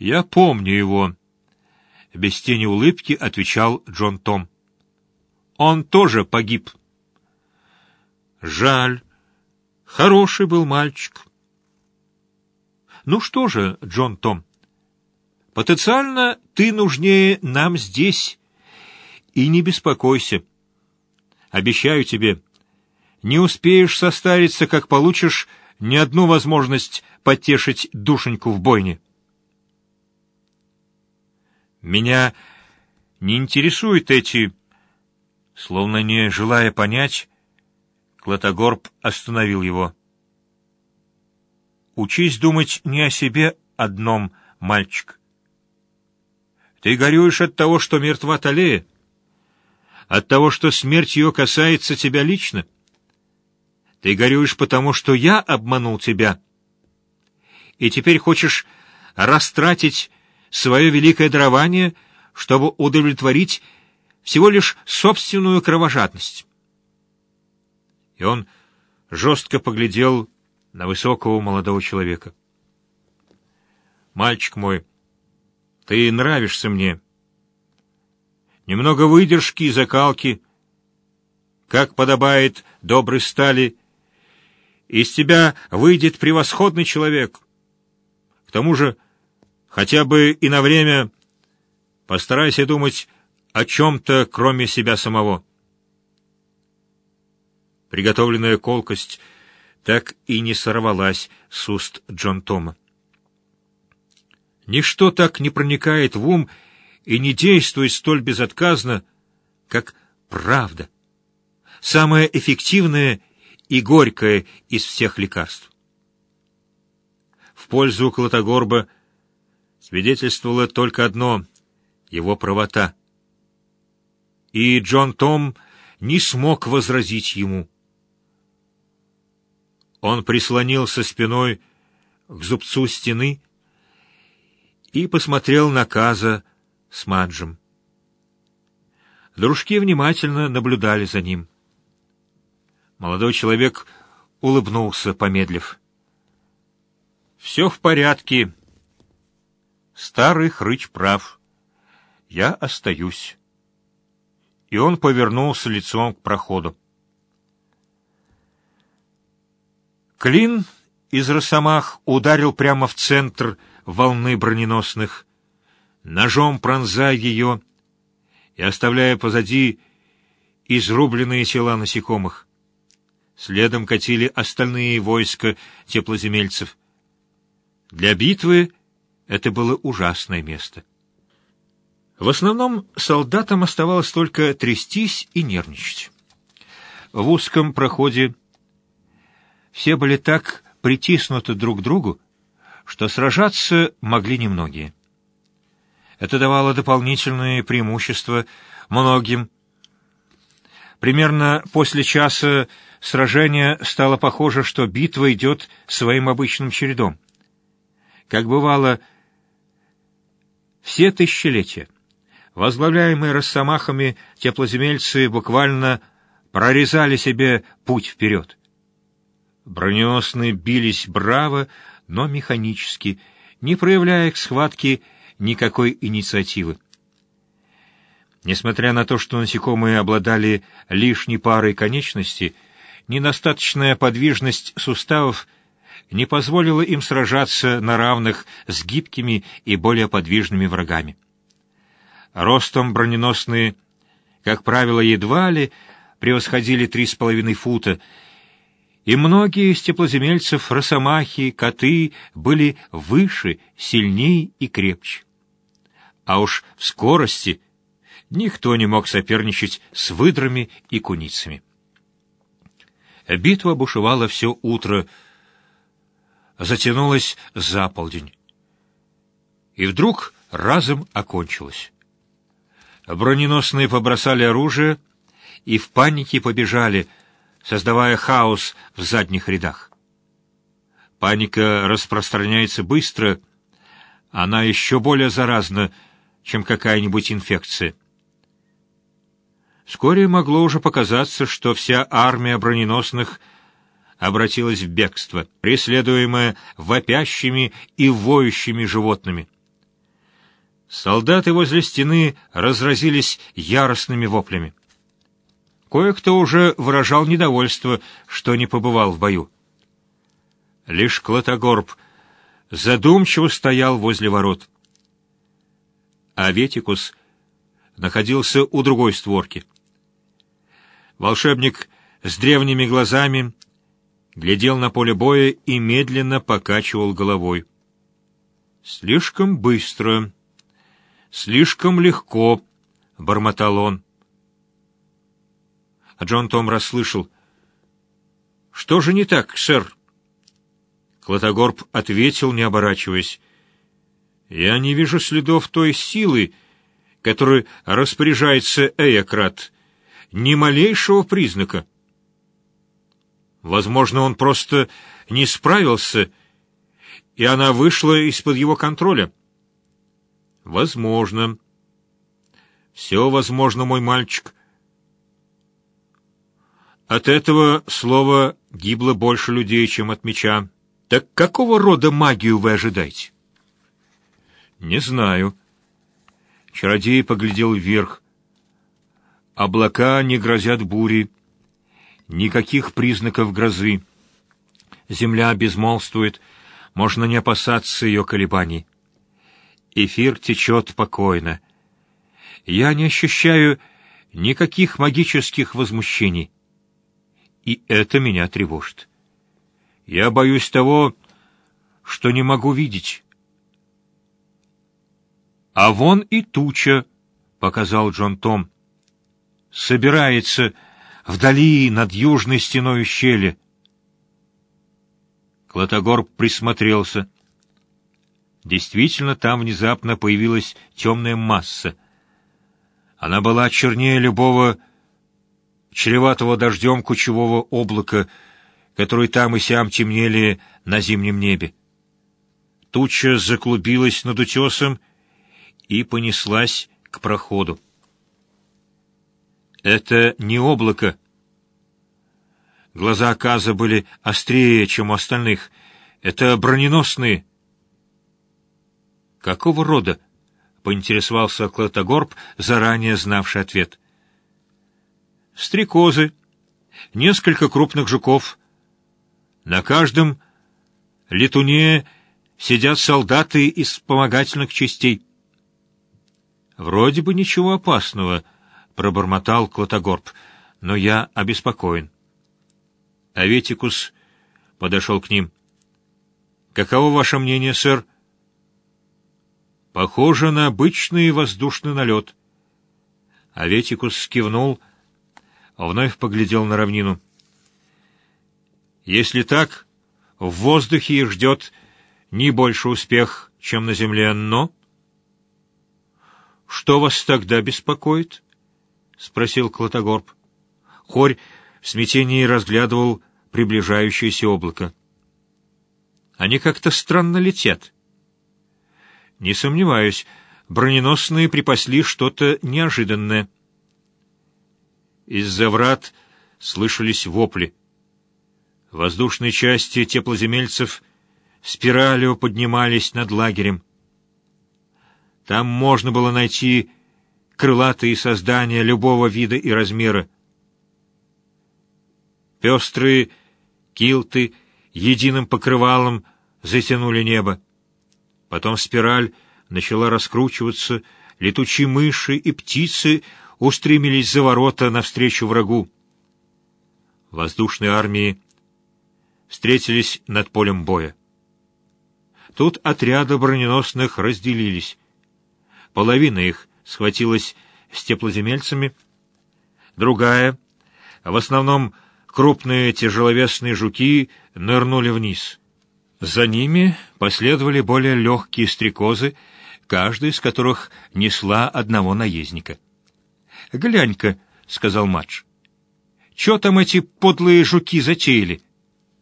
«Я помню его», — без тени улыбки отвечал Джон Том. «Он тоже погиб». «Жаль. Хороший был мальчик». «Ну что же, Джон Том, потенциально ты нужнее нам здесь, и не беспокойся. Обещаю тебе, не успеешь состариться, как получишь ни одну возможность потешить душеньку в бойне. Меня не интересуют эти... Словно не желая понять, Клотогорб остановил его. «Учись думать не о себе одном, мальчик. Ты горюешь от того, что мертва Талея? От того, что смерть ее касается тебя лично? Ты горюешь потому, что я обманул тебя? И теперь хочешь растратить свое великое дарование, чтобы удовлетворить всего лишь собственную кровожадность. И он жестко поглядел на высокого молодого человека. «Мальчик мой, ты нравишься мне. Немного выдержки и закалки, как подобает доброй стали, из тебя выйдет превосходный человек. К тому же Хотя бы и на время постарайся думать о чем-то, кроме себя самого. Приготовленная колкость так и не сорвалась с уст Джон Тома. Ничто так не проникает в ум и не действует столь безотказно, как правда, самое эффективное и горькое из всех лекарств. В пользу Клотогорба — свидетельствовало только одно — его правота. И Джон Том не смог возразить ему. Он прислонился спиной к зубцу стены и посмотрел на Каза с Маджем. Дружки внимательно наблюдали за ним. Молодой человек улыбнулся, помедлив. «Все в порядке», Старый хрыч прав. Я остаюсь. И он повернулся лицом к проходу. Клин из росомах ударил прямо в центр волны броненосных, ножом пронзая ее и оставляя позади изрубленные тела насекомых. Следом катили остальные войска теплоземельцев. Для битвы это было ужасное место. В основном солдатам оставалось только трястись и нервничать. В узком проходе все были так притиснуты друг к другу, что сражаться могли немногие. Это давало дополнительные преимущества многим. Примерно после часа сражения стало похоже, что битва идет своим обычным чередом. Как бывало, все тысячелетия. Возглавляемые росомахами теплоземельцы буквально прорезали себе путь вперед. Броненосные бились браво, но механически, не проявляя к схватке никакой инициативы. Несмотря на то, что насекомые обладали лишней парой конечностей, недостаточная подвижность суставов — не позволило им сражаться на равных с гибкими и более подвижными врагами. Ростом броненосные, как правило, едва ли превосходили три с половиной фута, и многие из теплоземельцев, росомахи, коты были выше, сильней и крепче. А уж в скорости никто не мог соперничать с выдрами и куницами. Битва бушевала все утро, затянулась за полдень. И вдруг разом окончилась. Броненосные побросали оружие и в панике побежали, создавая хаос в задних рядах. Паника распространяется быстро, она еще более заразна, чем какая-нибудь инфекция. Вскоре могло уже показаться, что вся армия броненосных — обратилась в бегство, преследуемая вопящими и воющими животными. Солдаты возле стены разразились яростными воплями. Кое-кто уже выражал недовольство, что не побывал в бою. Лишь Клотогорб задумчиво стоял возле ворот. А Ветикус находился у другой створки. Волшебник с древними глазами глядел на поле боя и медленно покачивал головой. «Слишком быстро, слишком легко», — бормотал он. А Джон Том расслышал. «Что же не так, сэр?» Клотогорб ответил, не оборачиваясь. «Я не вижу следов той силы, которой распоряжается Эякрат. Ни малейшего признака. Возможно, он просто не справился, и она вышла из-под его контроля. Возможно. Все возможно, мой мальчик. От этого слова гибло больше людей, чем от меча. Так какого рода магию вы ожидаете? Не знаю. Чародей поглядел вверх. Облака не грозят бури. Никаких признаков грозы. Земля безмолвствует, можно не опасаться ее колебаний. Эфир течет покойно. Я не ощущаю никаких магических возмущений. И это меня тревожит. Я боюсь того, что не могу видеть. А вон и туча, — показал Джон Том. Собирается вдали над южной стеной ущелья. Клотогор присмотрелся. Действительно, там внезапно появилась темная масса. Она была чернее любого чреватого дождем кучевого облака, которые там и сям темнели на зимнем небе. Туча заклубилась над утесом и понеслась к проходу. Это не облако. Глаза Каза были острее, чем у остальных. Это броненосные. Какого рода? — поинтересовался Клотогорб, заранее знавший ответ. Стрекозы, несколько крупных жуков, на каждом летуне сидят солдаты из вспомогательных частей. «Вроде бы ничего опасного», — пробормотал Клотогорб, — «но я обеспокоен». Аветикус подошел к ним. «Каково ваше мнение, сэр?» «Похоже на обычный воздушный налет». Аветикус кивнул, вновь поглядел на равнину. Если так, в воздухе их ждет не больше успех, чем на земле, но... «Что вас тогда беспокоит?» — спросил Клотогорб. Хорь в смятении разглядывал приближающееся облако. «Они как-то странно летят». «Не сомневаюсь, броненосные припасли что-то неожиданное». Из-за врат слышались вопли. Воздушные части теплоземельцев спиралью поднимались над лагерем. Там можно было найти крылатые создания любого вида и размера. Пестрые килты единым покрывалом затянули небо. Потом спираль начала раскручиваться, летучие мыши и птицы устремились за ворота навстречу врагу. Воздушные армии встретились над полем боя. Тут отряды броненосных разделились. Половина их схватилась с теплоземельцами, другая, в основном крупные тяжеловесные жуки, нырнули вниз. За ними последовали более легкие стрекозы, каждая из которых несла одного наездника. «Глянь-ка», — сказал Мадж, — «чё там эти подлые жуки затеяли?»